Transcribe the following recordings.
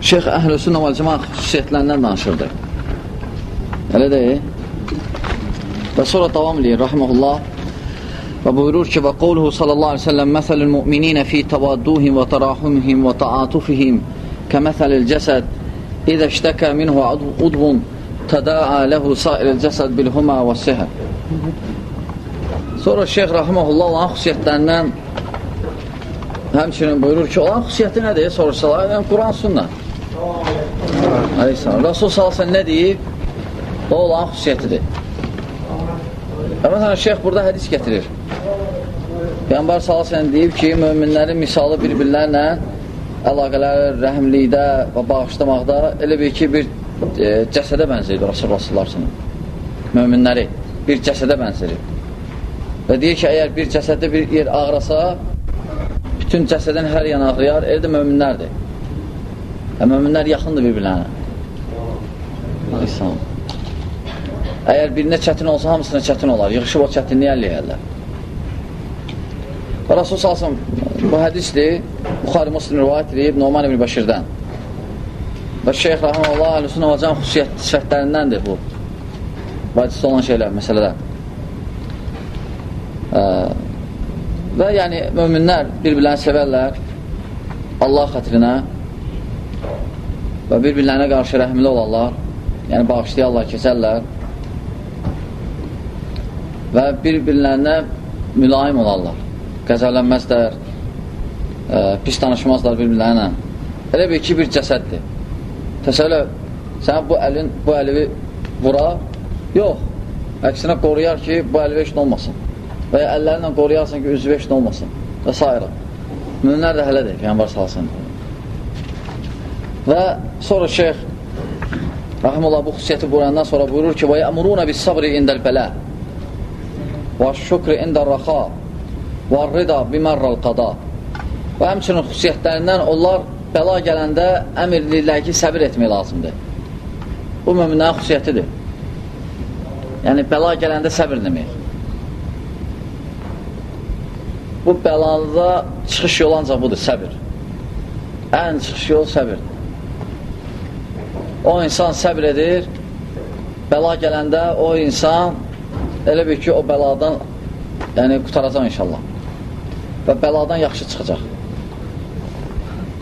Şeyx Əhl-i və Cəmaat xüsusiyyətlərindən danışırdı. Elə deyil. Və sonra davam edir, rahiməhullah. Və buyurur ki, və qovluhu sallallahu aleyhi ve sellem məsəlül müminə fi təvadduhim və tərahumihim və taatufihim kəməsəlil cəsəd İdə iştəkə minhu udvun tədaa ləhu sairil cəsəd bilhuma və sihə Sonra Şeyx Rahiməhullah olan xüsusiyyətlərindən həmçinin buyurur ki, olan xüsusiyyəti nədir? Soruşsalar, yəni Quran sünnət. Aleyhisselam. Rasul salasən nə deyib? O olan xüsusiyyətidir. Və məsələn, şeyx burada hədis gətirir. Peyğəmbər salasən deyib ki, möminlərin misalı bir-birlərlə əlaqələr, rəhmlikdə və bağışlamaqda elə bir ki, bir e, cəsədə bənzəyir Rasulullah sallallahu möminləri bir cəsədə bənzəyir. Və deyir ki, əgər bir cəsəddə bir yer ağrasa, bütün cəsədin hər yan ağrıyar, elə də möminlərdir. Və möminlər yaxındır bir-birlərinə. İslam. Əgər birinə çətin olsa, hamısına çətin olar. Yığışıb o çətinliyi əlləyə Və Rasul salsın, bu hədisdir, Buxari Muslim rivayət edib Noman ibn Bəşirdən. Və Şeyx Rahmanullah Əhlüsün olacaq xüsusiyyət sifətlərindəndir bu. Vacisi olan şeylər, məsələlər. Ə, və yəni, möminlər bir-birlərini sevərlər Allah xətrinə və bir-birlərinə qarşı rəhmli olarlar, yəni bağışlayarlar, keçərlər və bir-birlərinə mülayim olarlar, qəzələnməzlər, ə, pis danışmazlar bir-birlərinə. Elə bir ki, bir cəsəddir. Təsəvvülə, sən bu əlin, bu əlivi vura, yox, əksinə qoruyar ki, bu əlivi eşin olmasın və ya əllərinlə qoruyarsan ki, üzvü eşin olmasın və s. Müminlər də hələdir, Peyyambar salsın. Və sonra şeyx Rahimullah bu xüsusiyyəti buyurandan sonra buyurur ki, və yəmuruna bis sabri indəl bələ və şükri indəl rəxa və rida bimərral qada və həmçinin xüsusiyyətlərindən onlar bəla gələndə əmr edirlər ki, səbir etmək lazımdır. Bu möminlərin xüsusiyyətidir. Yəni, bəla gələndə səbir demək. Bu bəlada çıxış yolu ancaq budur, səbir. Ən çıxış yolu səbirdir. O insan səbr edir, bəla gələndə o insan elə bir ki, o bəladan yəni, qutaracaq inşallah. Və bəladan yaxşı çıxacaq.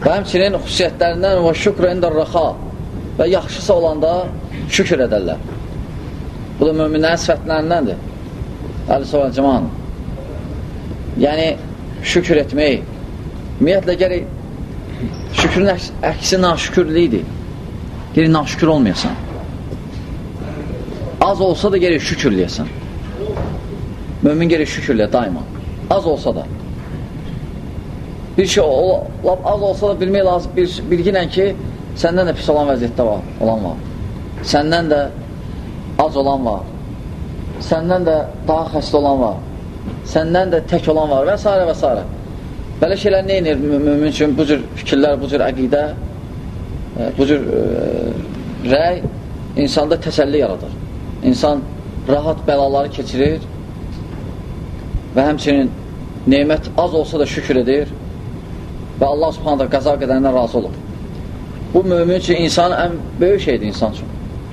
Və həmçinin xüsusiyyətlərindən və şükr ində rəxa və yaxşısı olanda şükür edərlər. Bu da möminlərin sifətlərindəndir. Əli-Səvəl Cəman. Yəni, şükür etmək. Ümumiyyətlə, gərək şükrün əksi naşükürlüydür. Geri naşükür olmayasan. Az olsa da gerek şükürləyəsən. Mömin gerek şükürləyə daima. Az olsa da. Bir şey o, az olsa da bilmək lazım, bir, bilginlə ki, səndən də pis olan vəziyyətdə var, olan var. Səndən də az olan var. Səndən də daha xəstə olan var. Səndən də tək olan var və s. və s. Belə şeylər nə inir mümin üçün? Bu cür fikirlər, bu cür əqidə bu cür e, rəy insanda təsəlli yaradır. İnsan rahat bəlaları keçirir və həmçinin neymət az olsa da şükür edir və Allah subhanədə qəza qədərindən razı olur. Bu mümin üçün insanın ən böyük şeydir insan üçün.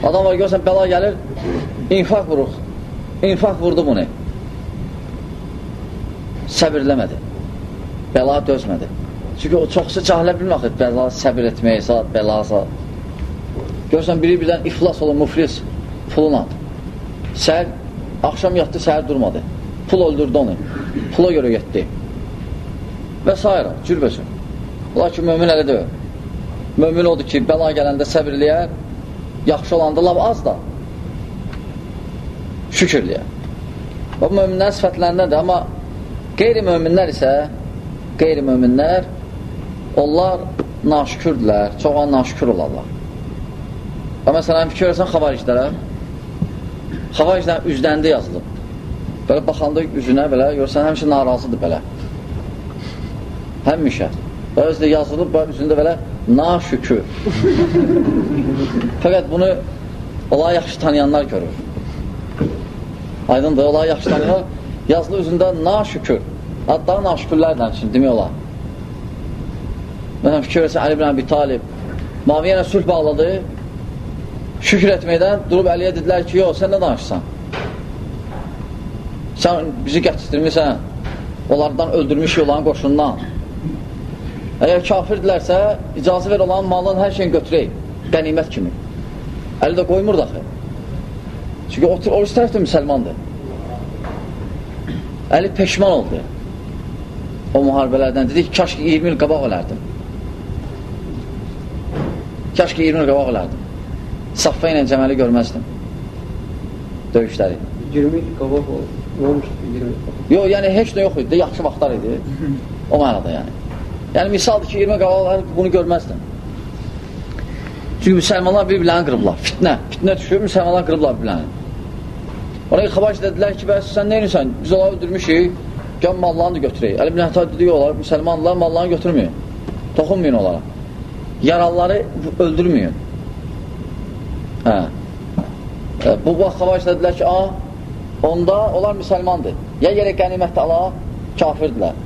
Adam var görsən bəla gəlir, infaq vurur. İnfaq vurdu bunu. Səbirləmədi. Bəla dözmədi. Çünki o çoxsu cahilə bilmək, bəla səbir saat, bəla, saat. Görürsən, biri birdən iflas olur, muflis puluna. Səhər, axşam yatdı, səhər durmadı. Pul öldürdü onu. Pula görə getdi. Və s. cürbəcür. Lakin mömin ələ deyil. Mömin odur ki, bəla gələndə səbirləyər, yaxşı olanda lab az da şükürləyər. Və möminlər sifətlərindədir, amma qeyri-möminlər isə qeyri-möminlər onlar naşükürdülər, çoxan naşükür olarlar. Və məsələn, fikir versən xavariclərə, xavariclərin üzlərində yazılıb. Belə baxanda üzünə belə, görsən, həmişə narazıdır belə. Həmişə. Və özdə yazılıb, və üzündə belə naşükür. Fəqət bunu olay yaxşı tanıyanlar görür. Aydındır, olay yaxşı tanıyanlar yazılı üzündə naşükür. Adları naşükürlərdən üçün demək olar. Məsələn, fikir versən, Əli ibn Əbi Talib Maviyyə ilə sülh bağladı. Şükür etməkdən durub Əliyə dedilər ki, yox, sən nə danışsan? Sən bizi gətirtirmirsən, onlardan öldürmüş onların qoşundan. Əgər kafirdirlərsə, icazı ver olan malın hər şeyini götürək, qənimət kimi. Əli də qoymur daxı. Çünki o, o tərəf də müsəlmandır. Əli peşman oldu. O müharibələrdən dedi ki, kaş ki 20 il qabaq olardım. Kaş ki 20 il qabaq olardım. Saffa ilə Cəməli görməzdim. Döyüşləri. 20 il qabaq olmuşdu 20 il qabaq? Yox, yəni heç nə yox idi, yaxşı vaxtlar idi. O mənada yəni. Yəni misaldır ki, 20 qabaq bunu görməzdim. Çünki müsəlmanlar bir-birlərini qırıblar. Fitnə, fitnə düşür, müsəlmanlar qırıblar bir-birlərini. Oraya xabac dedilər ki, bəs sən nə edirsən? Biz onları öldürmüşük, gəl mallarını da götürək. Əli bin Əhtab dedi, olar, müsəlmanlar mallarını götürməyin. Toxunmayın onlara. Yaralıları öldürməyin. Hə. Bu vaxt xabac dedilər ki, a, onda onlar müsəlmandır. Ya yerə qənimətdə ala, kafirdirlər.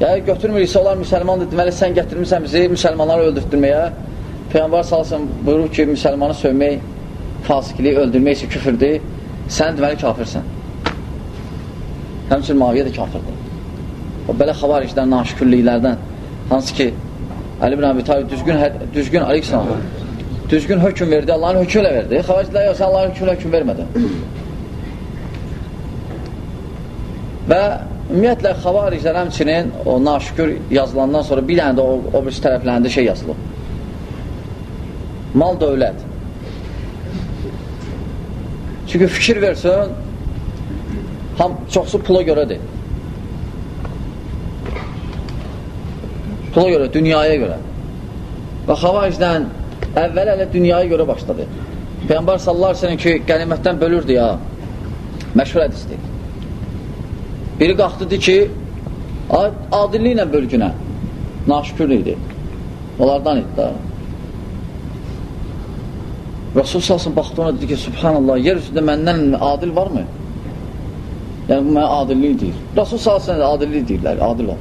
Ya götürmürsə onlar müsəlmandır, deməli sən gətirmirsən bizi müsəlmanları öldürtdürməyə. Peyğəmbər salsın buyurur ki, müsəlmanı sövmək, fasikliyi öldürmək isə küfürdür. Sən deməli kafirsən. Həmçin Maviyyə də kafirdir. O belə xavaricdən, naşükürlüklərdən, hansı ki, Əli bin Abi Talib düzgün, düzgün Aleyhisselam, düzgün hökum verdi, Allahın hökmü ilə verdi. Xavariclər yoxsa Allahın hökmü ilə hökum vermədi. Və ümumiyyətlə xavariclər həmçinin o naşükür yazılandan sonra bir dənə də o, o birisi tərəflərində şey yazılıb. Mal dövlət. Çünki fikir versin, ham, çoxsu pula görədir. Pula görə, dünyaya görə. Və xavaricdən əvvəl hələ dünyaya görə başladı. Peyğəmbər sallar sənin ki, qənimətdən bölürdü ya, məşhur hədisdir. Biri qalxdıdı ki, adilliklə bölgünə, naşükür idi. Onlardan idi da. Rasul salsın baxdı ona dedi ki, subhanallah, yer üstündə məndən adil varmı? Yəni, bu mənə adillik deyir. Rasul salsın adillik deyirlər, adil ol.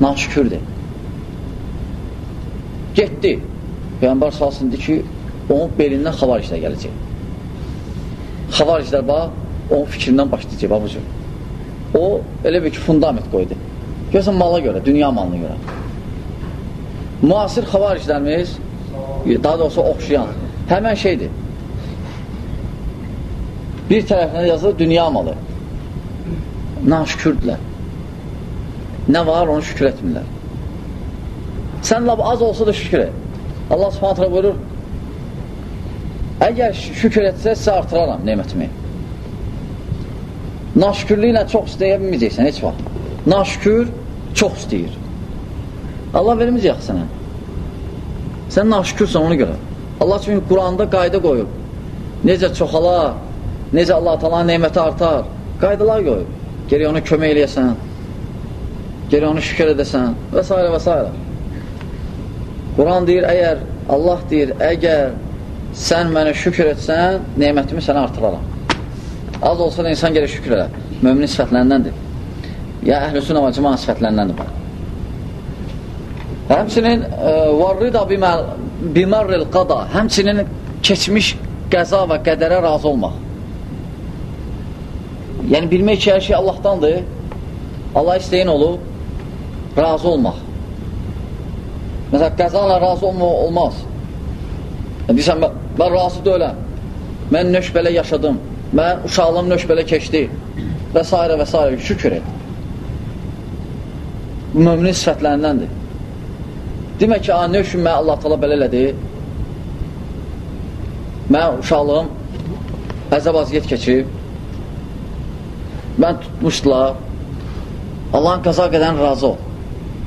Naşükürdür. Getdi. Peyğəmbər salsın dedi ki, onun belindən xavariclər gələcək. Xavariclər bax, onun fikrindən başlayacaq, cür. O, elə bir ki, fundament qoydu. Görsən mala görə, dünya malına görə. Müasir xavariclərimiz, daha doğrusu oxşayan, həmən şeydir. Bir tərəfindən yazılır dünya malı. Naşükürdülər. Nə var, onu şükür etmirlər. Sən lab az olsa da şükür et. Allah subhanətlə buyurur, əgər şükür etsə, sizə artıraram nemətimi. Naşükürlüklə çox istəyə bilməyəcəksən, heç vaxt. Naşükür çox istəyir. Allah verməyəcək sənə. Sən naşükürsən ona görə. Allah çünki Quranda qayda qoyub. Necə çoxalar, necə Allah talan neyməti artar, qaydalar qoyub. Geri onu kömək eləyəsən, geri onu şükür edəsən və s. və s. Quran deyir, əgər Allah deyir, əgər sən mənə şükür etsən, neymətimi sənə artıraram. Az olsa da insan geri şükür elə. Möminin sifətlərindəndir. Ya əhlüsün ama cıma sifətlərindəndir. Həmçinin e, varrida bimarril qada, həmçinin keçmiş qəza və qədərə razı olmaq. Yəni, bilmək ki, hər şey Allahdandır. Allah istəyin olub, razı olmaq. Məsələn, qəzanla razı olmaq olmaz. Yəni, deyirsən, mən, mən razı deyiləm. Mən nöş belə yaşadım. Mən uşaqlığım nöş belə keçdi. Və s. və s. Şükür et. Müminin sifətlərindəndir. Demək ki, nöşün mən Allah tala belə elədi. Mən uşaqlığım əzəb aziyyət keçib. Mən tutmuşdular. Allahın qaza qədər razı ol.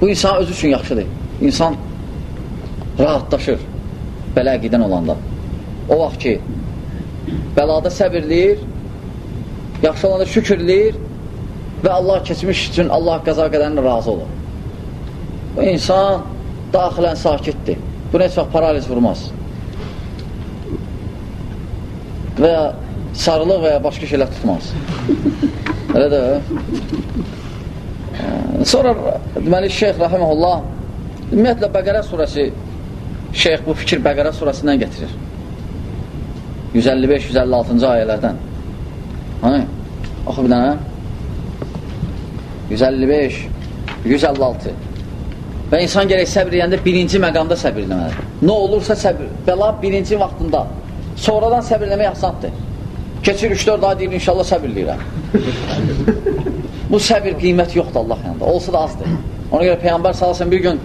Bu insan özü üçün yaxşıdır. İnsan rahatlaşır belə əqidən olanda. O vaxt ki, bəlada səbirləyir, yaxşı olanda şükürləyir və Allah keçmiş üçün Allah qaza qədərini razı olur. Bu insan daxilən sakitdir. Bu heç vaxt paraliz vurmaz. Və ya sarılıq və ya başqa şeylər tutmaz. Elə də Sonra deməli Şeyx Rahiməhullah ümumiyyətlə Bəqərə surəsi şeyx bu fikir Bəqərə surasından getirir. 155-156-cı ayələrdən. Hani? Oxu bir dənə. 155, 156. Və insan gərək səbr edəndə birinci məqamda səbr eləməlidir. Nə olursa səbr, bəla birinci vaxtında. Sonradan səbr eləmək asandır. Keçir 3-4 ay deyir, inşallah səbr eləyirəm. Bu səbir qiymət yoxdur Allah yanında. Olsa da azdır. Ona görə Peyğəmbər salasın bir gün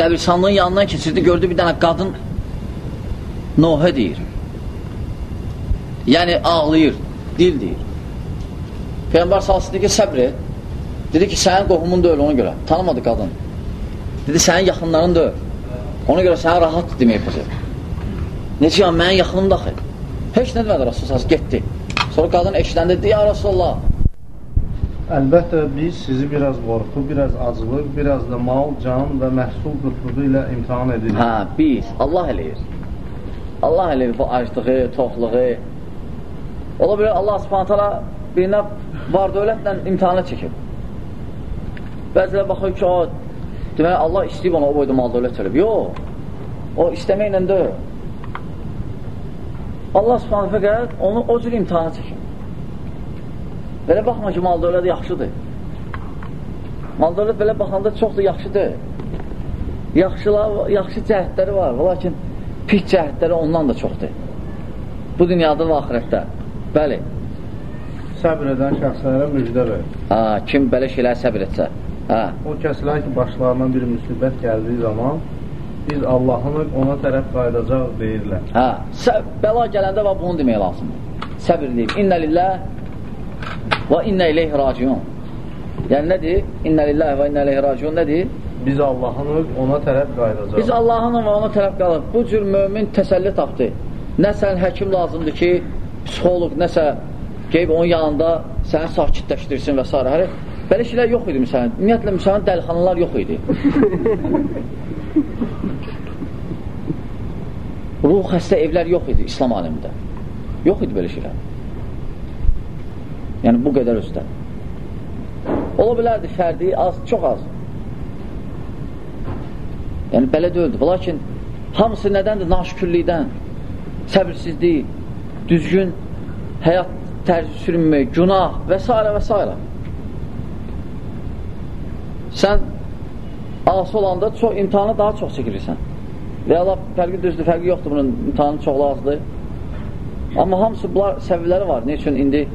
qəbirsanlığın yanından keçirdi, gördü bir dənə qadın Nohə deyir. Yəni ağlayır, dil deyir. Peyğəmbər salası dedi ki, səbr et. Dedi ki, sənin qohumun deyil ona görə. Tanımadı qadın. Dedi, sənin yaxınların deyil. Ona görə sənə rahat demək yapacaq. Necə ya, mənim yaxınım daxil. Heç nə demədi Rasul salası, getdi. Sonra qadın eşidən dedi, ya Rasulullah. Əlbəttə, biz sizi biraz qorxu, biraz acılıq, biraz da mal, can və məhsul qıtlığı ilə imtihan edirik. Hə, biz, Allah eləyir. Allah eləyir bu aclığı, toxluğu. Ola bilər Allah subhanətələ birinə var dövlətlə imtihana çəkib. Bəzilə baxır ki, o, demək, Allah istəyib ona o boyda mal dövlət verib. Yox, o istəməklə deyil. Allah subhanətə fəqət onu o cür imtihana çəkib. Belə baxma ki, mal dövlət yaxşıdır. Mal dövlət belə baxanda çox da yaxşıdır. Yaxşılar, yaxşı cəhətləri var, lakin pis cəhətləri ondan da çoxdur. Bu dünyada və axirətdə. Bəli. Səbr edən şəxslərə müjdə ver. Ha, kim belə şeylər səbr etsə. Hə. O kəslər ki, başlarına bir müsibət gəldiyi zaman biz Allahın ona tərəf qayıdacaq deyirlər. Hə. Bəla gələndə və bunu demək lazımdır. Səbr edib. İnnə lillah və innə ileyhi raciun. Yəni nədir? İnnə lillahi və innə ileyhi raciun nədir? Biz Allahın ona tərəf qayıdacaq. Biz Allahın və ona tərəf qalıb. Bu cür mömin təsəlli tapdı. Nə sən həkim lazımdır ki, psixoloq, nəsə qeyb onun yanında səni sakitləşdirsin və s. Hələ, belə şeylər yox idi müsəlman. Ümumiyyətlə, müsəlman dəlixanalar yox idi. Ruh xəstə evlər yox idi İslam aləmində. Yox idi belə şeylər. Yəni, bu qədər üstə. Ola bilərdi fərdi az, çox az. Yəni, belə deyildi. Lakin hamısı nədəndir? Naşükürlükdən, səbirsizlik, düzgün həyat tərzi sürünmək, günah və s. və s. Sən ası olanda çox, imtihanı daha çox çəkilirsən. Və Allah fərqi düzdür, fərqi yoxdur bunun imtihanı çox azdır. Amma hamısı bunlar səbəbləri var. Ne üçün indi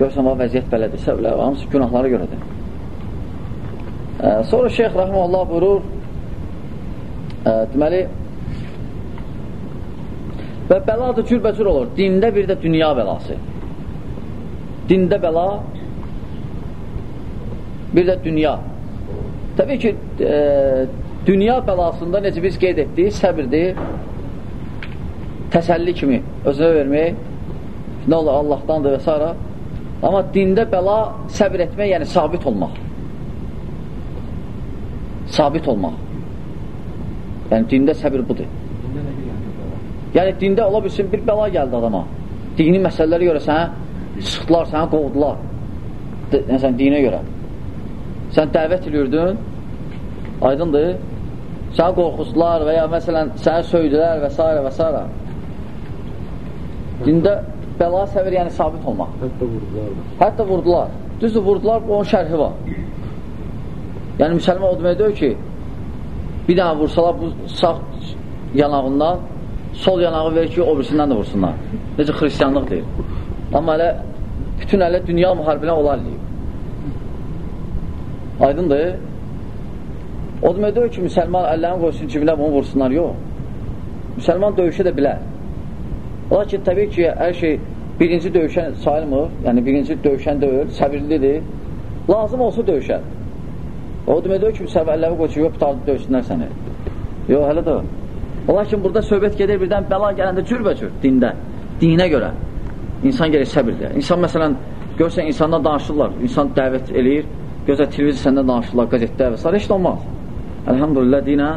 Görsən, o vəziyyət belədir, səbəblər hamısı günahlara görədir. E, sonra Şeyx Rəhməllah buyurur, e, deməli, və bəla da cürbəcür olur. Dində bir də dünya bəlası. Dində bəla, bir də dünya. Təbii ki, e, dünya bəlasında necə biz qeyd etdik, səbirdir, təsəlli kimi özünə vermək, nə olur Allahdandır və s. Amma dində bəla səbir etmək, yəni sabit olmaq. Sabit olmaq. Yəni dində səbir budur. Yəni dində ola bilsin, bir bəla gəldi adama. Dini məsələləri görə sənə sıxdılar, sənə qovdular. Məsələn, dinə görə. Sən dəvət edirdin, aydındır, sənə qorxusdular və ya məsələn, sənə söydülər və s. və s. Dində bəla səvir, yəni sabit olmaq. Hətta vurdular. Hətta vurdular. Düzdür, vurdular, onun şərhi var. Yəni, müsəlman o demək deyil ki, bir dənə vursalar bu sağ yanağından, sol yanağı verir ki, o birisindən də vursunlar. Necə xristiyanlıq deyil. Amma elə, bütün elə dünya müharibinə olar deyib. Aydındır. O demək deyil ki, müsəlman əllərini qoysun cibinə bunu vursunlar, yox. Müsəlman döyüşə də bilər. Lakin təbii ki, hər şey birinci döyüşən sayılmır, yəni birinci döyüşən deyil, səbirlidir. Lazım olsa döyüşər. O demək deyil ki, səbərləri qoçu, yox, tutardı döyüşsünlər səni. Yox, hələ də Lakin burada söhbət gedir birdən bəla gələndə cürbəcür dində, dinə görə. İnsan gerək səbirdir. İnsan məsələn, görsən insandan danışırlar, insan dəvət eləyir, gözə televiziya səndən danışırlar, qəzetdə və s. Heç də olmaz. Əlhamdülillah dinə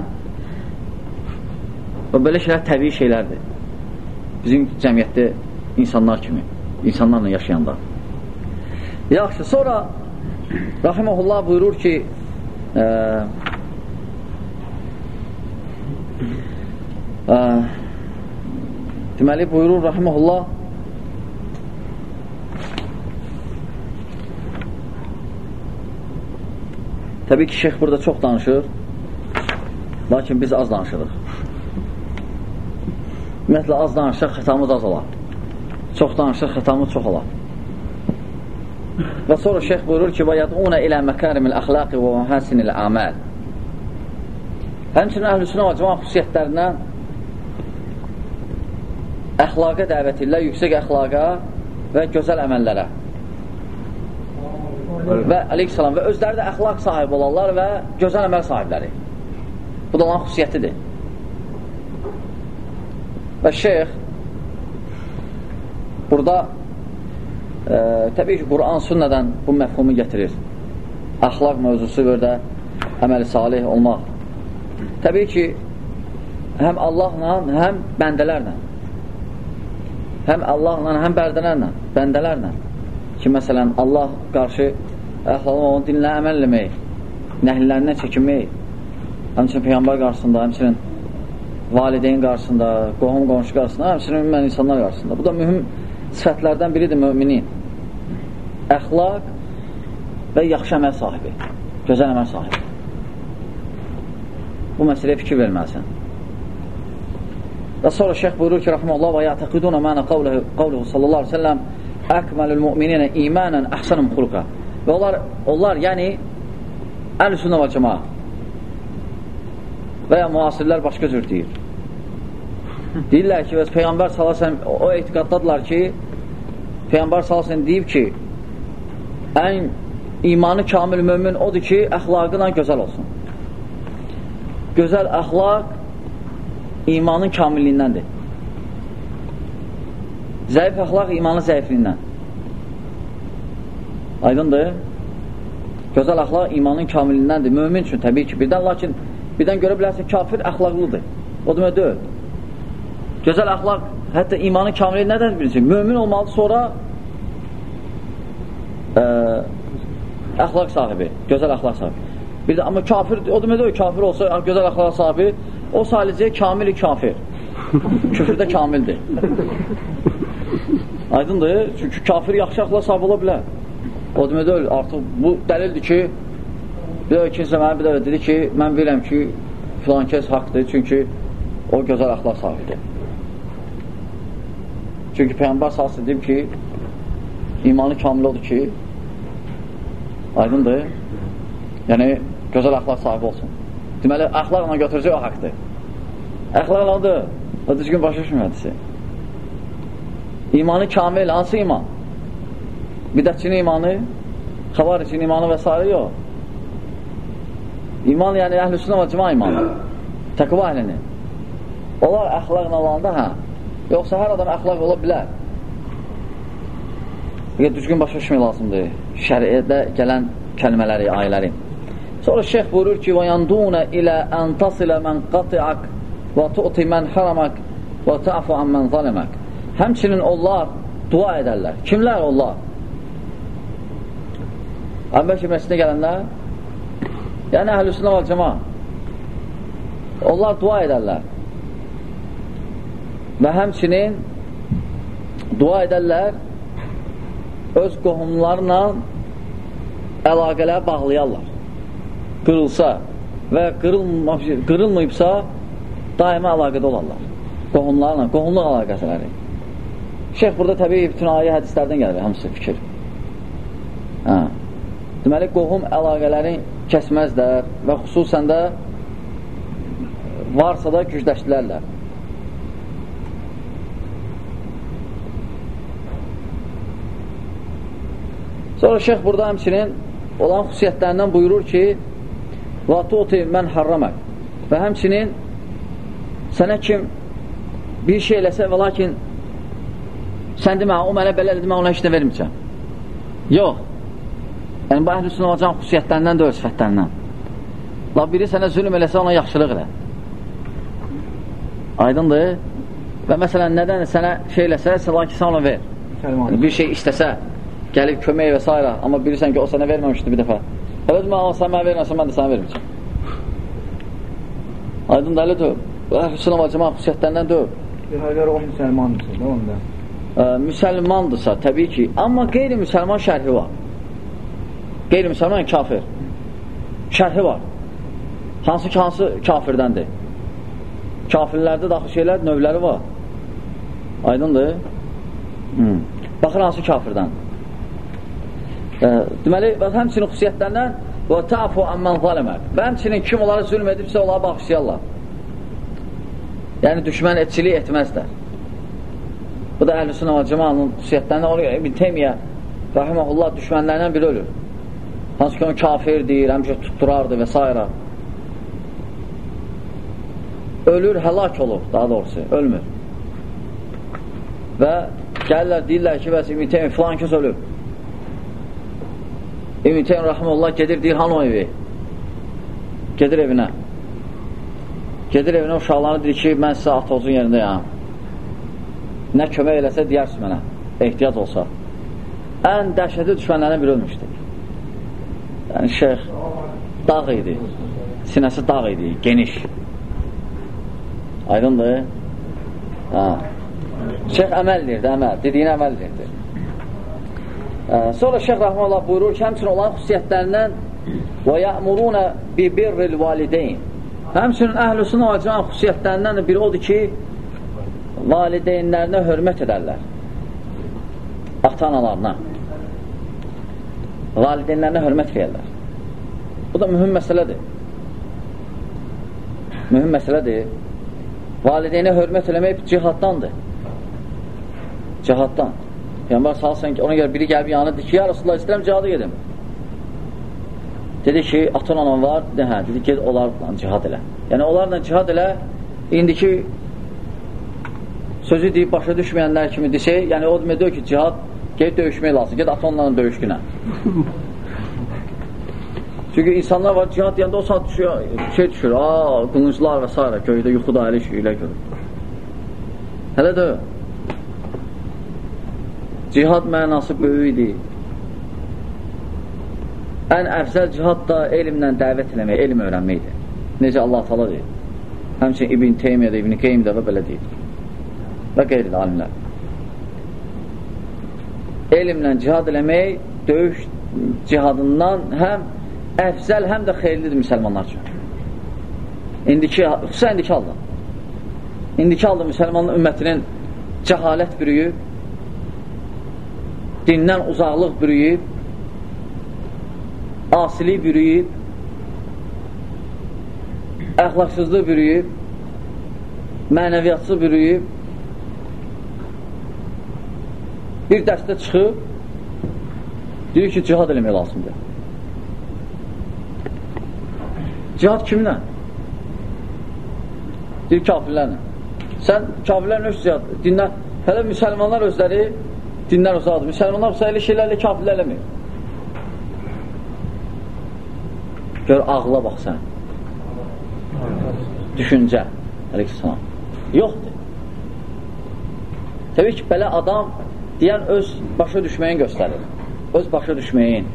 və belə şeylər təbii şeylərdir bizim cəmiyyətdə insanlar kimi, insanlarla yaşayanda. Yaxşı, sonra Rahiməhullah buyurur ki, e, Ə, deməli, buyurur Rahimullah Təbii ki, şeyx burada çox danışır lakin biz az danışırıq Ümumiyyətlə, az danışıq, xətamız az olar çox danışıq, xətamız çox olar və sonra şeyx buyurur ki ilə məkərimil əxlaqi və məhəsinil əməl həmçinin əhlüsünə və cəma xüsusiyyətlərindən əxlaqa dəvət edirlər, yüksək əxlaqa və gözəl əməllərə və aleyhissalam və özləri də əxlaq sahibi olanlar və gözəl əməl sahibləri. Bu da olan xüsusiyyətidir. Və şeyx burada e, təbii ki, Quran sünnədən bu məfhumu gətirir. Əxlaq mövzusu və də əməli salih olmaq. Təbii ki, həm Allahla, həm bəndələrlə həm Allahla, həm bərdələrlə, bəndələrlə ki, məsələn, Allah qarşı əxlalıq onu dinlə əməl eləmək, nəhillərindən çəkinmək, həmçinin Peyğəmbər qarşısında, həmçinin valideyn qarşısında, qohum qonşu qarşısında, həmçinin ümumən insanlar qarşısında. Bu da mühüm sifətlərdən biridir müminin. Əxlaq və yaxşı əməl sahibi, gözəl əməl sahibi. Bu məsələyə fikir verməlisən. Və sonra şeyx buyurur ki, rəhməllah və yətəqidunə mənə qavluhu sallallahu aleyhi ve selləm əkməlül müminə imanən əhsənum xulqa Və onlar, onlar yəni əl-sünnə və cəma və ya müasirlər başqa cür deyir. Deyirlər ki, Peyğəmbər salasın o etiqaddadırlar ki, Peyğəmbər salasın deyib ki, ən imanı kamil mömin odur ki, əxlaqıyla gözəl olsun. Gözəl əxlaq imanın kamilliyindəndir. Zəif əxlaq imanın zəifliyindən. Aydındır? Gözəl əxlaq imanın kamilindəndir. Mömin üçün təbii ki, birdən, lakin birdən görə bilərsən, kafir əxlaqlıdır. O demək deyil. Gözəl əxlaq, hətta imanın kamili nədən bilirsin? Mömin olmalı sonra ə, əxlaq sahibi, gözəl əxlaq sahibi. Bir də, amma kafir, o demək deyil, kafir olsa, gözəl əxlaq sahibi, o sadəcə kamili kafir. Küfürdə kamildir. Aydındır? Çünki kafir yaxşı əxlaq sahibi ola bilər. O demək deyil, artıq bu dəlildir ki, bir də kimsə mənə bir də dedi ki, mən biləm ki, filan kəs haqdır, çünki o gözəl əxlaq sahibidir. Çünki Peyğəmbər sahası deyib ki, imanı kamil odur ki, aydındır, yəni gözəl əxlaq sahibi olsun. Deməli, əxlaqla götürəcək o haqdır. Əxlaq odur, o düzgün başa düşmədisi. İmanı kamil, hansı iman? Bidətçinin imanı, xavaricin imanı və s. yox. İman yəni əhl-i sünnə və cima imanı. Təqva əhlini. Onlar əxlaqla olanda, hə. Yoxsa hər adam əxlaq ola bilər. Bir düzgün başa düşmək lazımdır. Şəriədə gələn kəlmələri, ayələri. Sonra şeyx buyurur ki: "Və yanduna ilə an tasila man qati'ak və tu'ti man haramak və ta'fu an man zalamak." Həmçinin onlar dua edərlər. Kimlər onlar? Əmbəkir məscidinə gələnlər, yəni əhlüsünə və cəma. Onlar dua edərlər və həmçinin dua edərlər öz qohumlarla əlaqələr bağlayarlar. Qırılsa və qırılmayıbsa daima əlaqədə olarlar. Qohumlarla, qohumluq əlaqəsələri Şeyx burada təbii bütün ayə hədislərdən gəlir hamısı fikir. Hə. Deməli, qohum əlaqələri kəsməzlər və xüsusən də varsa da gücləşdilərlər. Sonra şeyx burada həmçinin olan xüsusiyyətlərindən buyurur ki, və tuti mən harramək və həmçinin sənə kim bir şey eləsə və lakin sən demə, o mənə belə demə, ona heç nə verməyəcəm. Yox, Yəni, bu əhl-i olacaq xüsusiyyətlərindən də öz sifətlərindən. La biri sənə zülm eləsə, ona yaxşılıq elə. Aydındır. Və məsələn, nədən sənə şey eləsə, lakin sən ona ver. Yəni, bir şey istəsə, gəlib kömək və s. Amma bilirsən ki, o sənə verməmişdir bir dəfə. Elə demə, sən mənə verməsən, mən də sənə verməyəcəm. Aydın dəlidir. Bu əhl-i və cəma xüsusiyyətlərindən deyil. Əgər o müsəlmandırsa da onda. Ə, müsəlmandırsa, təbii ki, amma qeyri-müsəlman şərhi var. Qeyri-müsəlman yəni kafir. Şərhi var. Hansı ki, hansı kafirdəndir? Kafirlərdə daxil şeylər, növləri var. Aydındır? Hmm. Baxır hansı kafirdən. Deməli, həmçinin xüsusiyyətlərindən və ta'fu amman zalemək. Və həmçinin kim onlara zülm edibsə, onlara bağışlayarlar. Yəni, düşmən etçilik etməzlər. Bu da əhl-i sünə və cəmanın xüsusiyyətlərindən oluyor. İbn Teymiyyə rəhiməhullah düşmənlərindən biri ölür. Hansı ki, onu kafirdir, həmişə tutturardı və s. Ölür, həlak olur, daha doğrusu, ölmür. Və gəlirlər, deyirlər ki, bəs İbn Teymiyyə filan kəs ölüb. İbn Teymiyyə rəhməlullah gedir, deyir, hanı o evi? Gedir evinə. Gedir evinə, uşaqlarına deyir ki, mən sizə atozun yerindəyəm. Nə kömək eləsə, deyərsiz mənə, ehtiyac olsa. Ən dəhşəti düşmənlərinə bir ölmüşdür. Yəni, şeyx dağ idi, sinəsi dağ idi, geniş. Aydındır? Hə. Şeyx əməl deyirdi, əməl, dediyini əməl deyirdi. Sonra Şeyx Rəhməllah buyurur ki, həmçinin olan xüsusiyyətlərindən və yəmurunə bi birril valideyn. Həmçinin əhlüsün acılan xüsusiyyətlərindən biri odur ki, valideynlərinə hörmət edərlər. Ata-analarına. Valideynlərinə hörmət edərlər. Bu da mühüm məsələdir. Mühüm məsələdir. Valideynə hörmət eləmək cihaddandır. Cihaddan. Peyğəmbər salsan ki, ona görə biri gəlib yanına dedi ki, ya Rasulullah istəyirəm cihada gedim. Dedi ki, atan anan var, hə, dedi, ged onlarla cihad elə. Yəni, onlarla cihad elə, indiki sözü deyib başa düşməyənlər kimi desək, yəni o demək ki, cihad ged döyüşmək lazım, ged atanla döyüş günə. Çünki insanlar var, cihad deyəndə o saat düşüyor, şey düşür, aa, qılınclar və s. göydə yuxuda əli ilə görür. Hələ də cihad mənası böyükdir. Ən əfzəl cihad da elmlə dəvət eləmək, elm öyrənməkdir. Necə Allah tala deyir. Həmçin İbn Teymiyyə də, İbn Qeym də və belə deyir. Və qeyri alimlər. Elmlə cihad eləmək döyüş cihadından həm əfzəl, həm də xeyirlidir müsəlmanlar üçün. İndiki, xüsusən indiki halda. İndiki halda müsəlmanın ümmətinin cəhalət bürüyüb, dindən uzaqlıq bürüyüb, asilik bürüyüb, əxlaqsızlıq bürüyüb, mənəviyyatsı bürüyüb, bir dəstə çıxıb, deyir ki, cihad eləmək lazımdır. Cihad kimlə? Deyir, kafirlərlə. Sən kafirlərlə öz cihad, dindən, hələ müsəlmanlar özləri dindən uzaqdır. Müsəlmanlar bu elə şeylərlə kafirlər eləmir. Gör, ağla bax sən. Düşüncə. Əleyhissalam. Yoxdur. Təbii ki, belə adam deyən öz başa düşməyin göstərir. Öz başa düşməyin.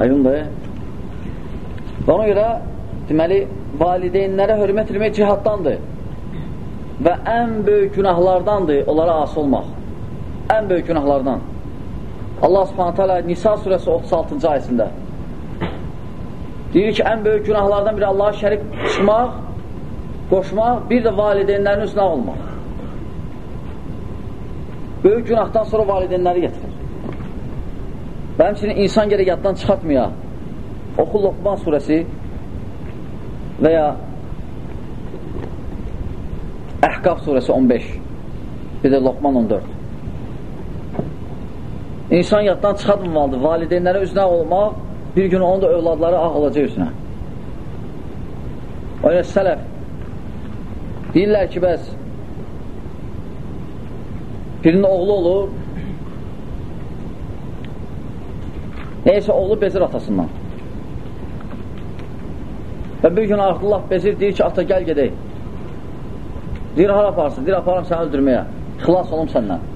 Ayındır. Və ona görə, deməli, valideynlərə hörmət etmək cihaddandır. Və ən böyük günahlardandır onlara as olmaq. Ən böyük günahlardan. Allah subhanətə alə Nisa surəsi 36-cı ayəsində deyir ki, ən böyük günahlardan biri Allaha şərik çıxmaq, qoşmaq, bir də valideynlərin üstünə olmaq. Böyük günahdan sonra valideynləri getirir. Və həmçinin insan gerək yaddan çıxartmaya oxu Loqman surəsi və ya Əhqaf surəsi 15 bir də Loqman 14 İnsan yaddan çıxartmamalıdır valideynlərə üzrə olmaq bir gün onun da övladları ağ olacaq üzrə o ilə sələf deyirlər ki bəs birinin oğlu olur neysə oğlu bezir atasından Və bir gün Abdullah bezir, deyir ki, ata gəl gedək. Deyir, hara aparsın? Deyir, aparım səni öldürməyə. Xilas olum səndən.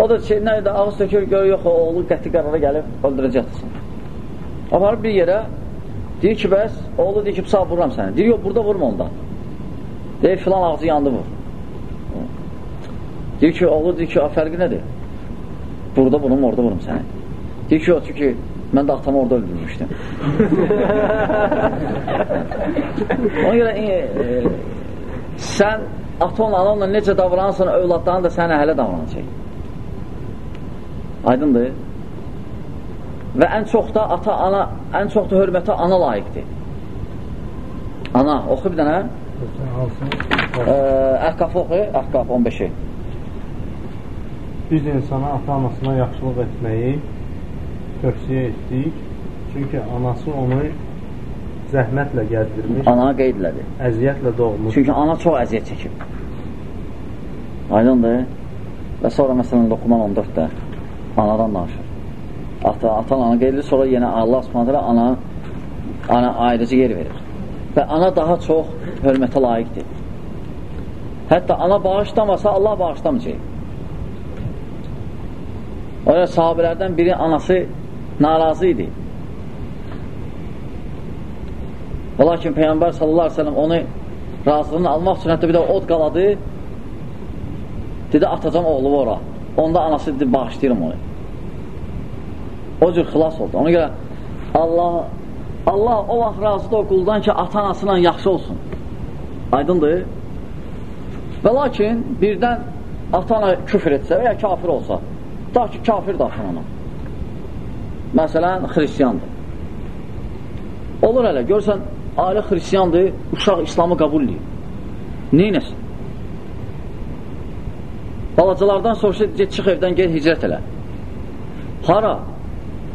O da şey, nə idi, ağız tökür, görür, yox, o oğlu qəti qərara gəlib, öldürəcəkdir. Aparıb bir yerə, Deyir ki, bəs, oğlu deyir ki, sağ vururam səni. Deyir, yox, burada vurma ondan. Deyir, filan ağzı yandı vur. Deyir ki, oğlu deyir ki, fərqi nədir? Burada vurum, orada vurum səni. Deyir ki, yox, çünki mən də atamı orada öldürmüşdüm. Ona görə e, e, sən ata-onla, ananla necə davranırsan, övladların da sənə hələ davranacaq. Aydındır? Və ən çox da ata, ana, ən çox da hörmətə ana layiqdir. Ana, oxu bir dənə. Əhqaf oxu, Əhqaf 15-i. Biz insana ata-anasına yaxşılıq etməyi tövsiyə etdik. Çünki anası onu zəhmətlə gəzdirmiş. Ana qeydlədi. Əziyyətlə doğmuş. Çünki ana çox əziyyət çəkib. Aydındır. Və sonra məsələn Loqman 14-də anadan danışır. Ata, ata ana qeydilir, sonra yenə Allah subhanətələ ana, ana ayrıcı yer verir. Və ana daha çox hörmətə layiqdir. Hətta ana bağışlamasa, Allah bağışlamayacaq. O yüzden sahabelərdən biri anası narazı idi. Və lakin Peyyambər sallallahu aleyhi ve sellem onu razılığını almaq üçün hətta bir də od qaladı dedi atacam oğlu ora. Onda anası dedi bağışlayırım onu. O cür xilas oldu. Ona görə Allah Allah o vaxt razıdır o quldan ki, ata-anasıyla yaxşı olsun. Aydındır. Və lakin birdən ata-ana küfür etsə və ya kafir olsa, da ki, kafir də ata-ana. Məsələn, xristiyandır. Olur hələ, görsən, ailə xristiyandır, uşaq İslamı qəbul edir. Neynəsin? Balacalardan soruşsa, get, çıx evdən, get, hicrət elə. Hara?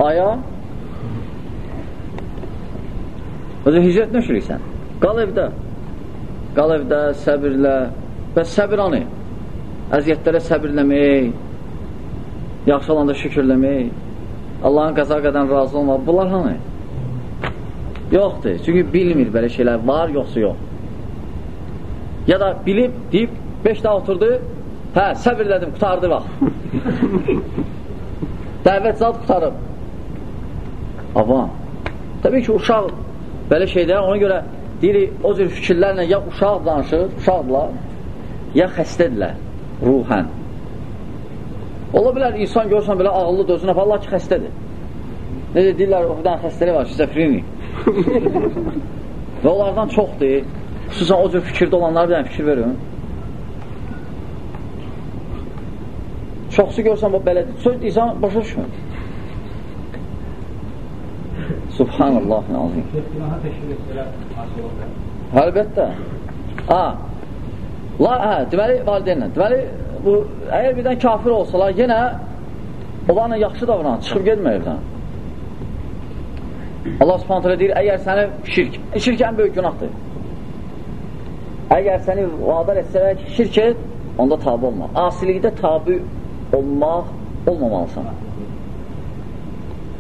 Aya? Özü hicrət nöşürüksən. Qal evdə. Qal evdə, səbirlə. Bəs səbir anı? Əziyyətlərə səbirləmək, yaxşı olanda şükürləmək, Allahın qəza qədər razı olmaq. Bunlar hanı? Yoxdur. Çünki bilmir belə şeylər var, yoxsa yox. Ya da bilib, deyib, 5 daha oturdu, hə, səbirlədim, qutardı vaxt. Dəvət zat qutarıb. Avam. Təbii ki, uşaq belə şeylər, ona görə deyirik, o cür fikirlərlə ya uşaq danışır, uşaqdırlar, ya xəstədirlər ruhən. Ola bilər, insan görsən belə ağıllı dözünə, Allah ki, xəstədir. Necə deyirlər, o bir dənə xəstəlik var, şizofreni. Və onlardan çoxdur. Xüsusən o cür fikirdə olanlara bir dənə fikir verin. Çoxsu görsən, bu belədir. Söz deyirsən, başa düşmür. Subhanallah azim. Əlbəttə. Ha. La, hə, deməli valideynlə. Deməli bu əgər birdən kafir olsalar, yenə onlarla yaxşı davranan, çıxıb getmə evdən. Allah Subhanahu deyir, əgər səni şirk, şirk ən böyük günahdır. Əgər səni vadar etsələr ki, şirk et, onda tabi olma. Asilikdə tabi olmaq olmamalısan.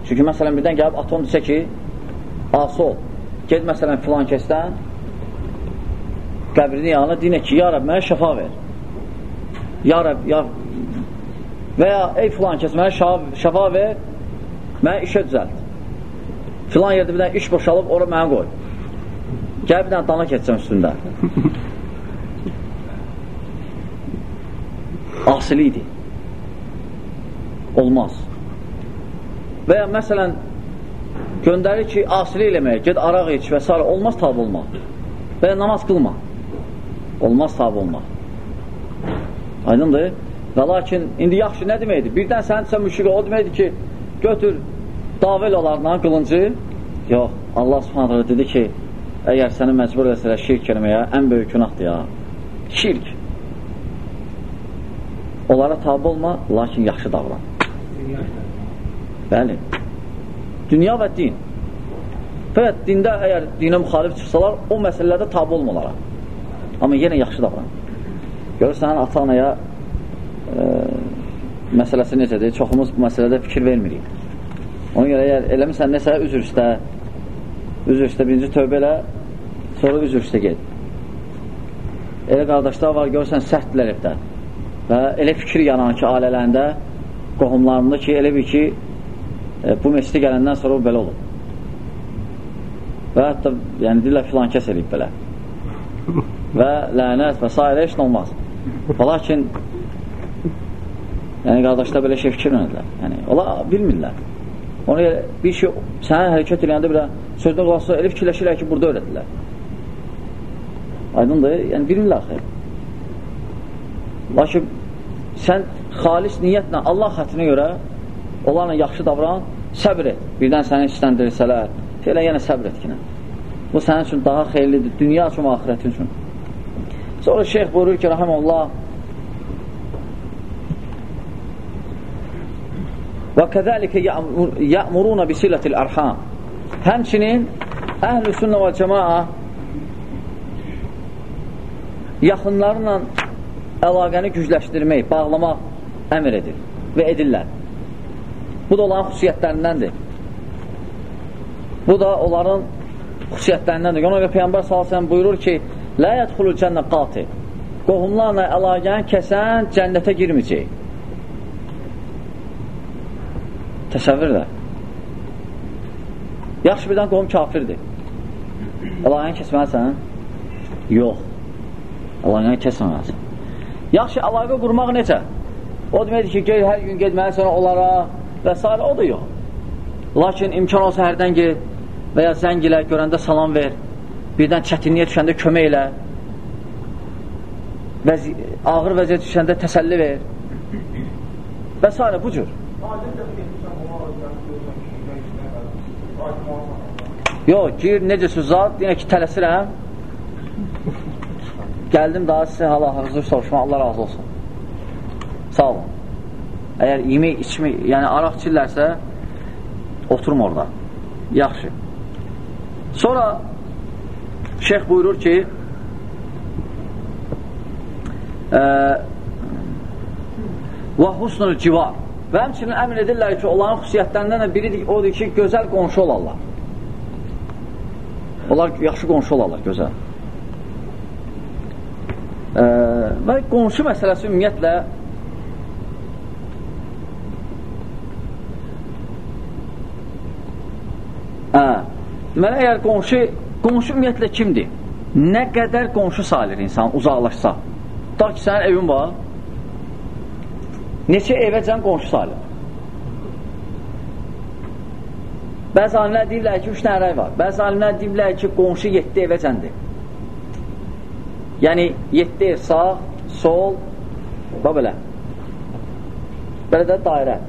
Çünki məsələn birdən gəlib atom desə ki, ası ol. Ged məsələn filan kəsdən qəbrinin yanına deyinə ki, ya Rəb, mənə şəfa ver. Ya Rəb, ya və ya ey filan kəs, mənə şəfa ver, mənə işə düzəlt. Filan yerdə bir dənə iş boşalıb, ora mənə qoy. Gəl bir dənə dana keçəcəm üstündə. Asili Olmaz. Və ya məsələn, göndərir ki, asili eləməyə, ged araq iç və s. Olmaz tabi olmaq. Və ya namaz qılma. Olmaz tabi olmaq. Aydındır? Və lakin, indi yaxşı nə deməkdir? Birdən sən sən müşriqə o deməkdir ki, götür davel olarla qılıncı. Yox, Allah subhanətlə dedi ki, əgər səni məcbur eləsələr şirk eləməyə, ən böyük günahdır ya. Şirk. Onlara tabi olma, lakin yaxşı davran. Bəli. Dünya və din. Fəqət dində əgər dinə müxalif çıxsalar, o məsələlərdə tabi olmalara. Amma yenə yaxşı davran. Görürsən, ata-anaya e, məsələsi necədir? Çoxumuz bu məsələdə fikir vermirik. Ona görə əgər eləmirsən nəsə, üzr istə, üzr istə, birinci tövbə elə, sonra üzr istə ged. Elə qardaşlar var, görürsən, səhtlilər evdə. Və elə fikir yanan ki, ailələrində, qohumlarında ki, elə bir ki, e, bu məsələ gələndən sonra o belə olur. və hətta yəni deyirlər filan kəs eləyib belə. Və lənət və s. heç nə olmaz. Və lakin yəni qardaşlar belə şey fikir verədilər yəni, ola bilmirlər. Onu bir şey sənə hərəkət eləyəndə belə sözdə qalsa elə fikirləşirlər ki, burada öyrədilər. Aydındır, yəni bilmirlər xeyr lakin sən xalis niyyətlə Allah xətrinə görə onlarla yaxşı davran, səbr et. Birdən səni işləndirsələr, elə yenə səbr et kinə. Bu sənin üçün daha xeyirlidir, dünya üçün, ahirətin üçün. Sonra şeyx buyurur ki, rəhəməllah, və kəzəlikə yəmuruna bisilətil ərham. Həmçinin əhl-i sünnə və cəmaa yaxınlarla əlaqəni gücləşdirmək, bağlamaq əmr edir və edirlər. Bu da onların xüsusiyyətlərindəndir. Bu da onların xüsusiyyətlərindəndir. Ona görə Peyyambar salsın buyurur ki, Lə yədxulul cənnə qati Qohumlarla əlaqəni kəsən cənnətə girməyəcək. Təsəvvür də. Yaxşı birdən qohum kafirdir. Əlaqəni kəsməlisən? Yox. Əlaqəni kəsməlisən. Yaxşı, əlaqə qurmaq necə? O deməkdir ki, gel, hər gün gedməlisən onlara və s. O da yox. Lakin imkan olsa hərdən gel və ya zəng ilə, görəndə salam ver, birdən çətinliyə düşəndə kömək elə, vəzi ağır vəziyyət düşəndə təsəlli ver və s. bu cür. Yox, gir, necəsiz zat, yenə ki, tələsirəm. Gəldim daha sizə hal-hazır soruşma, Allah razı olsun. Sağ olun. Əgər yemək, içmək, yəni araq içirlərsə, oturum orada. Yaxşı. Sonra şeyx buyurur ki, və husnul civar və həmçinin əmin edirlər ki, onların xüsusiyyətlərindən biri odur ki, gözəl qonşu olarlar. Onlar yaxşı qonşu olarlar, gözəl. Ə, və qonşu məsələsi ümumiyyətlə Hə. Deməli, əgər qonşu, qonşu ümumiyyətlə kimdir? Nə qədər qonşu salir insan uzaqlaşsa. Da ki, sənin evin var, neçə evəcən qonşu salir. Bəzi alimlər deyirlər ki, üç dənə var. Bəzi alimlər deyirlər ki, qonşu yetdi evəcəndir. Yəni, yetdi ev sağ, sol, bax belə. Belə də dairə.